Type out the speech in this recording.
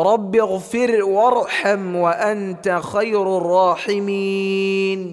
رب اغفر وارحم وأنت خير الراحمين.